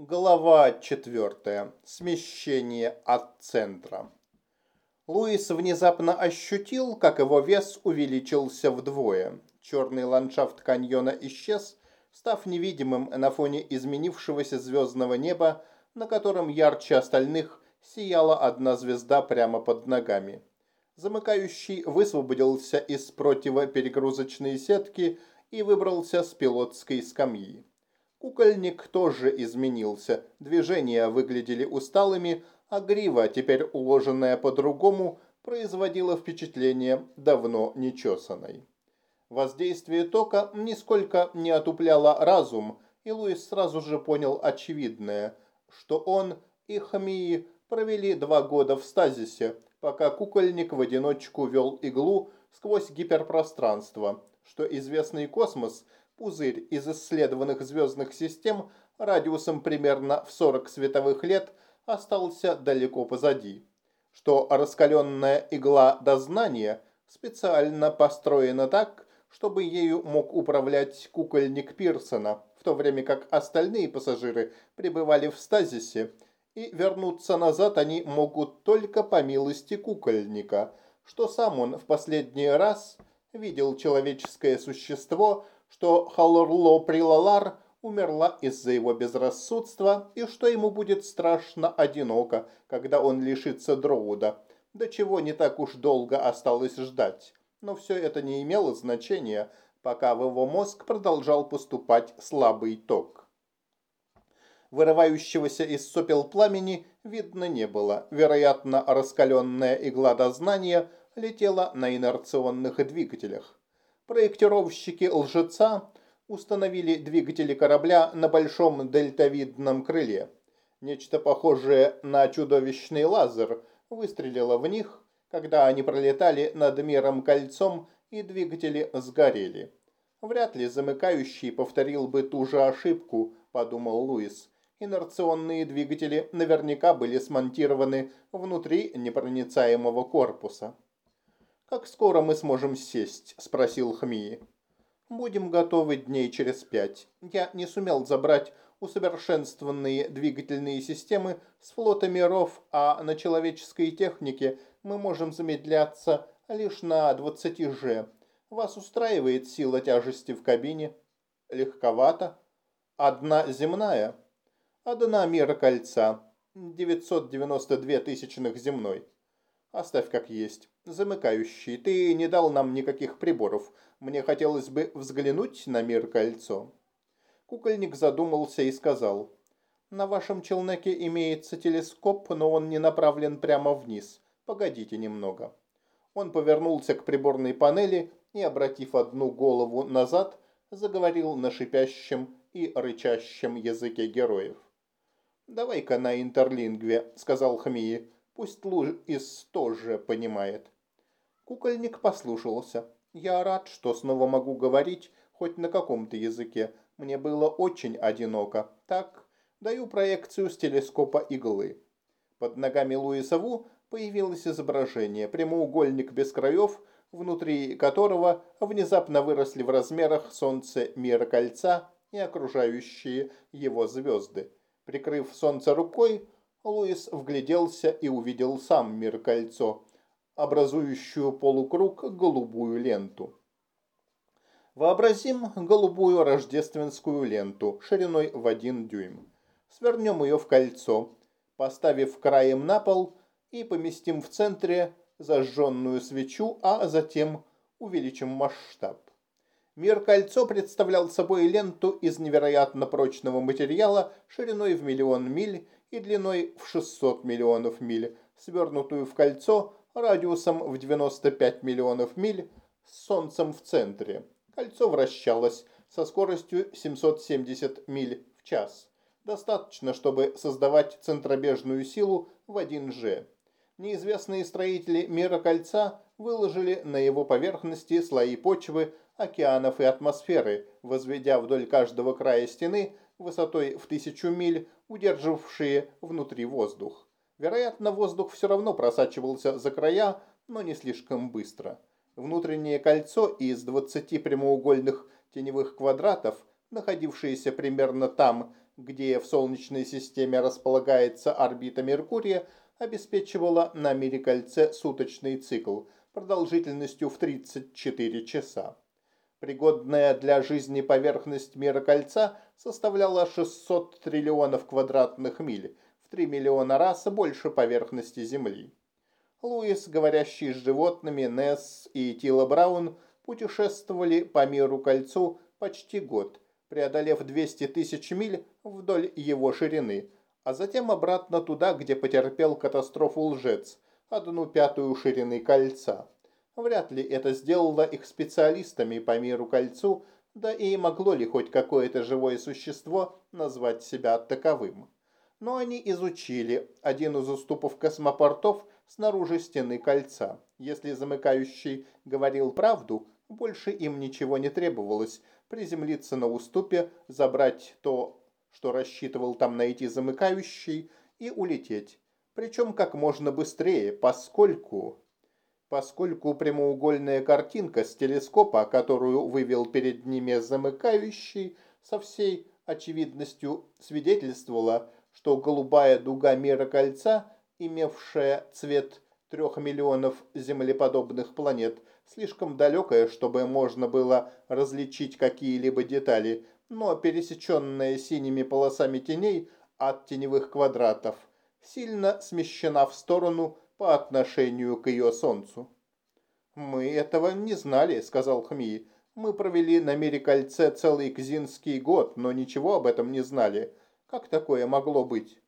Глава 4. Смещение от центра. Луис внезапно ощутил, как его вес увеличился вдвое. Черный ландшафт каньона исчез, став невидимым на фоне изменившегося звездного неба, на котором ярче остальных сияла одна звезда прямо под ногами. Замыкающий высвободился из противоперегрузочной сетки и выбрался с пилотской скамьи. Кукольник тоже изменился, движения выглядели усталыми, а грива, теперь уложенная по-другому, производила впечатление давно нечесанной. Воздействие тока нисколько не отупляло разум, и Луис сразу же понял очевидное, что он и Хамии провели два года в стазисе, пока кукольник в одиночку вел иглу сквозь гиперпространство, что известный космос – Пузырь из исследованных звездных систем радиусом примерно в 40 световых лет остался далеко позади, что раскаленная игла дознания специально построена так, чтобы ею мог управлять кукольник Пирсона, в то время как остальные пассажиры пребывали в стазисе, и вернуться назад они могут только по милости кукольника, что сам он в последний раз видел человеческое существо – что Халорло Прилалар умерла из-за его безрассудства и что ему будет страшно одиноко, когда он лишится Дроуда, до чего не так уж долго осталось ждать. Но все это не имело значения, пока в его мозг продолжал поступать слабый ток. Вырывающегося из сопел пламени видно не было. Вероятно, раскаленная игла дознания летела на инерционных двигателях. Проектировщики лжеца установили двигатели корабля на большом дельтовидном крыле. Нечто похожее на чудовищный лазер выстрелило в них, когда они пролетали над миром кольцом и двигатели сгорели. Вряд ли замыкающий повторил бы ту же ошибку, подумал Луис. Инерционные двигатели наверняка были смонтированы внутри непроницаемого корпуса. «Как скоро мы сможем сесть?» – спросил Хмии. «Будем готовы дней через пять. Я не сумел забрать усовершенствованные двигательные системы с флота миров, а на человеческой технике мы можем замедляться лишь на 20 же. Вас устраивает сила тяжести в кабине? Легковато. Одна земная. Одна мера кольца. 992 тысячных земной. Оставь как есть. Замыкающий, ты не дал нам никаких приборов. Мне хотелось бы взглянуть на мир кольцо. Кукольник задумался и сказал. На вашем челноке имеется телескоп, но он не направлен прямо вниз. Погодите немного. Он повернулся к приборной панели и, обратив одну голову назад, заговорил на шипящем и рычащем языке героев. «Давай-ка на интерлингве», — сказал Хмии. Пусть Луис тоже понимает. Кукольник послушался. Я рад, что снова могу говорить хоть на каком-то языке. Мне было очень одиноко. Так, даю проекцию с телескопа иглы. Под ногами Луиса появилось изображение. Прямоугольник без краев, внутри которого внезапно выросли в размерах солнце мира кольца и окружающие его звезды. Прикрыв солнце рукой, Луис вгляделся и увидел сам мир-кольцо, образующую полукруг голубую ленту. Вообразим голубую рождественскую ленту шириной в один дюйм. Свернем ее в кольцо, поставив краем на пол и поместим в центре зажженную свечу, а затем увеличим масштаб. Мир-кольцо представлял собой ленту из невероятно прочного материала шириной в миллион миль и длиной в 600 миллионов миль, свернутую в кольцо радиусом в 95 миллионов миль с Солнцем в центре. Кольцо вращалось со скоростью 770 миль в час. Достаточно, чтобы создавать центробежную силу в 1G. Неизвестные строители мира кольца выложили на его поверхности слои почвы, океанов и атмосферы, возведя вдоль каждого края стены высотой в тысячу миль удерживавшие внутри воздух. Вероятно, воздух все равно просачивался за края, но не слишком быстро. Внутреннее кольцо из 20 прямоугольных теневых квадратов находившаяся примерно там, где в Солнечной системе располагается орбита Меркурия, обеспечивала на Мире-кольце суточный цикл продолжительностью в 34 часа. Пригодная для жизни поверхность мира кольца составляла 600 триллионов квадратных миль, в 3 миллиона раз больше поверхности Земли. Луис, говорящий с животными, Несс и Тила Браун путешествовали по миру кольцу почти год, преодолев 200 тысяч миль вдоль его ширины, а затем обратно туда, где потерпел катастрофу лжец, одну пятую ширины кольца. Вряд ли это сделало их специалистами по миру кольцу, да и могло ли хоть какое-то живое существо назвать себя таковым. Но они изучили один из уступов космопортов снаружи стены кольца. Если замыкающий говорил правду, больше им ничего не требовалось. Приземлиться на уступе, забрать то, что рассчитывал там найти замыкающий, и улететь. Причем как можно быстрее, поскольку... Поскольку прямоугольная картинка с телескопа, которую вывел перед ними замыкающий, со всей очевидностью свидетельствовала, что голубая дуга мира кольца, имевшая цвет трех миллионов землеподобных планет, слишком далекая, чтобы можно было различить какие-либо детали, но пересеченная синими полосами теней от теневых квадратов, сильно смещена в сторону по отношению к ее солнцу. «Мы этого не знали», — сказал Хми. «Мы провели на мире кольце целый кзинский год, но ничего об этом не знали. Как такое могло быть?»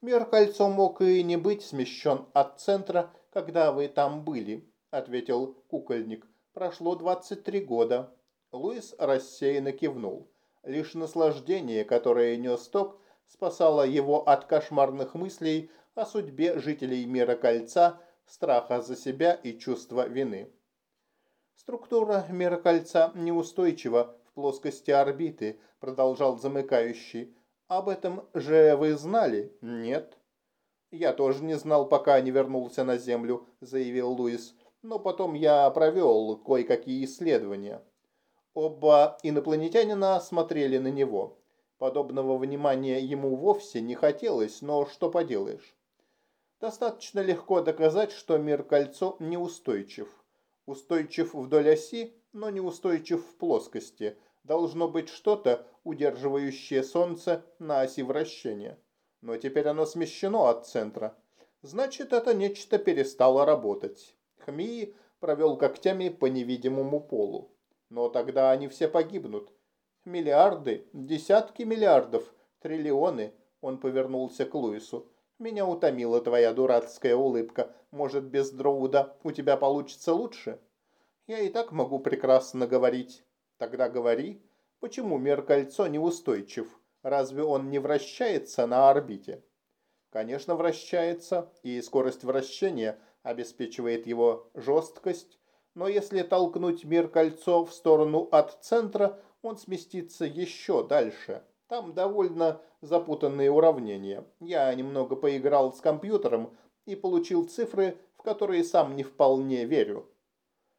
«Мир кольцо мог и не быть смещен от центра, когда вы там были», — ответил кукольник. «Прошло 23 года». Луис рассеянно кивнул. Лишь наслаждение, которое нес ток, спасало его от кошмарных мыслей о судьбе жителей мира кольца, страха за себя и чувства вины. Структура мира кольца неустойчива в плоскости орбиты, продолжал замыкающий. Об этом же вы знали? Нет. Я тоже не знал, пока не вернулся на Землю, заявил Луис но потом я провел кое-какие исследования. Оба инопланетянина смотрели на него. Подобного внимания ему вовсе не хотелось, но что поделаешь. Достаточно легко доказать, что мир кольцо неустойчив. Устойчив вдоль оси, но неустойчив в плоскости. Должно быть что-то, удерживающее Солнце на оси вращения. Но теперь оно смещено от центра. Значит, это нечто перестало работать. Хмии провел когтями по невидимому полу. Но тогда они все погибнут. Миллиарды, десятки миллиардов, триллионы. Он повернулся к Луису. Меня утомила твоя дурацкая улыбка. Может, без Дроуда у тебя получится лучше? Я и так могу прекрасно говорить. Тогда говори, почему мир-кольцо неустойчив? Разве он не вращается на орбите? Конечно, вращается, и скорость вращения обеспечивает его жесткость, но если толкнуть мир-кольцо в сторону от центра, он сместится еще дальше. Там довольно запутанные уравнения. Я немного поиграл с компьютером и получил цифры, в которые сам не вполне верю.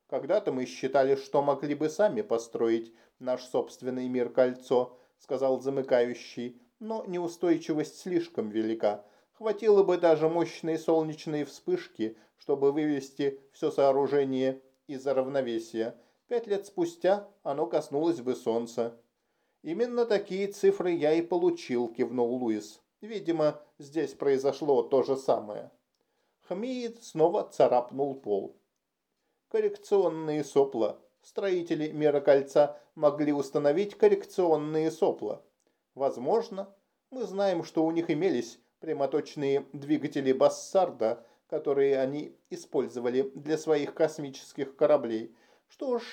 Когда-то мы считали, что могли бы сами построить наш собственный мир-кольцо, сказал замыкающий, но неустойчивость слишком велика. Хватило бы даже мощной солнечной вспышки, чтобы вывести все сооружение из равновесия. Пять лет спустя оно коснулось бы солнца. «Именно такие цифры я и получил», – кивнул Луис. «Видимо, здесь произошло то же самое». Хмиид снова царапнул пол. Коррекционные сопла. Строители мира кольца могли установить коррекционные сопла. Возможно, мы знаем, что у них имелись прямоточные двигатели Бассарда, которые они использовали для своих космических кораблей. Что ж,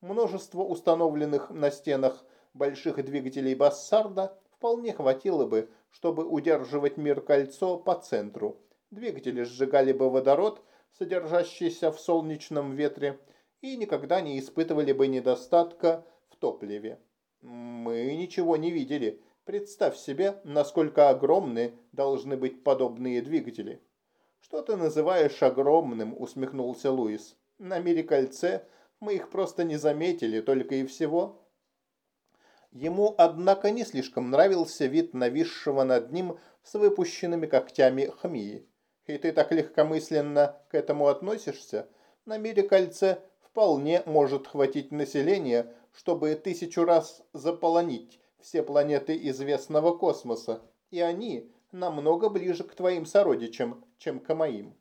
множество установленных на стенах больших двигателей Бассарда вполне хватило бы, чтобы удерживать мир-кольцо по центру. Двигатели сжигали бы водород, содержащийся в солнечном ветре, и никогда не испытывали бы недостатка в топливе. Мы ничего не видели, Представь себе, насколько огромны должны быть подобные двигатели. «Что ты называешь огромным?» – усмехнулся Луис. «На мире кольце мы их просто не заметили, только и всего». Ему, однако, не слишком нравился вид нависшего над ним с выпущенными когтями хмии. «И ты так легкомысленно к этому относишься? На мире кольце вполне может хватить населения, чтобы тысячу раз заполонить все планеты известного космоса, и они намного ближе к твоим сородичам, чем к моим.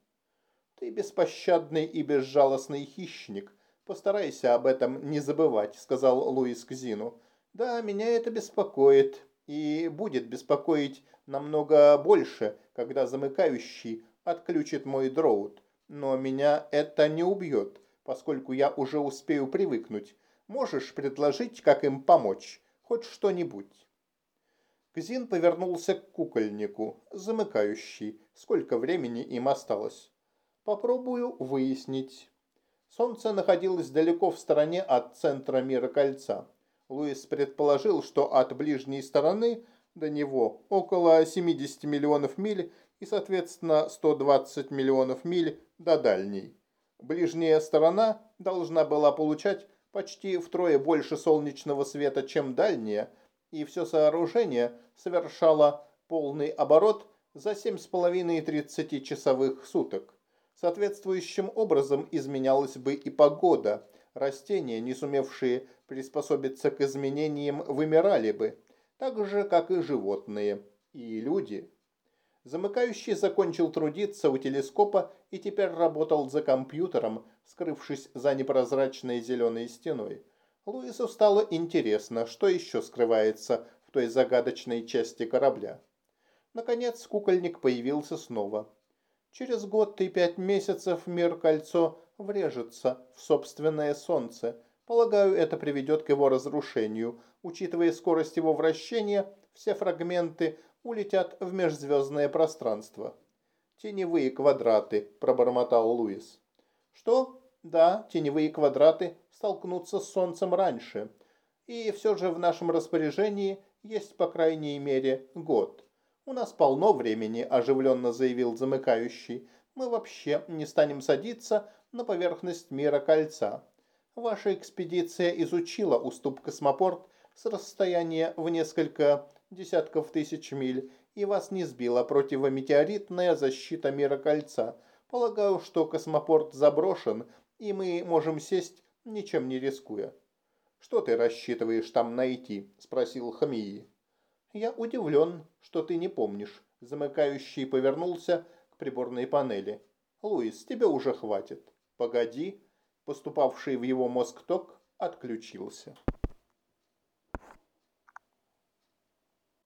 Ты беспощадный и безжалостный хищник. Постарайся об этом не забывать, сказал Луис Кзину. Да, меня это беспокоит и будет беспокоить намного больше, когда замыкающий отключит мой дроут. Но меня это не убьет, поскольку я уже успею привыкнуть. Можешь предложить, как им помочь? Хоть что-нибудь. Кзин повернулся к кукольнику, замыкающий. Сколько времени им осталось? Попробую выяснить. Солнце находилось далеко в стороне от центра мира кольца. Луис предположил, что от ближней стороны до него около 70 миллионов миль и, соответственно, 120 миллионов миль до дальней. Ближняя сторона должна была получать почти втрое больше солнечного света, чем дальняя, и все сооружение совершало полный оборот за 7,5 30-часовых суток. Соответствующим образом изменялась бы и погода. Растения, не сумевшие приспособиться к изменениям, вымирали бы, так же, как и животные, и люди. Замыкающий закончил трудиться у телескопа и теперь работал за компьютером, скрывшись за непрозрачной зеленой стеной. Луису стало интересно, что еще скрывается в той загадочной части корабля. Наконец кукольник появился снова. Через год и пять месяцев мир кольцо врежется в собственное солнце. Полагаю, это приведет к его разрушению. Учитывая скорость его вращения, все фрагменты улетят в межзвездное пространство. «Теневые квадраты», – пробормотал Луис. «Что?» «Да, теневые квадраты столкнутся с Солнцем раньше. И все же в нашем распоряжении есть по крайней мере год. «У нас полно времени», – оживленно заявил замыкающий. «Мы вообще не станем садиться на поверхность мира кольца. Ваша экспедиция изучила уступ космопорт с расстояния в несколько десятков тысяч миль, и вас не сбила противометеоритная защита мира кольца. Полагаю, что космопорт заброшен, и мы можем сесть, ничем не рискуя». «Что ты рассчитываешь там найти?» – спросил Хамии. «Я удивлен, что ты не помнишь». Замыкающий повернулся к приборной панели. «Луис, тебе уже хватит». «Погоди». Поступавший в его мозг ток отключился.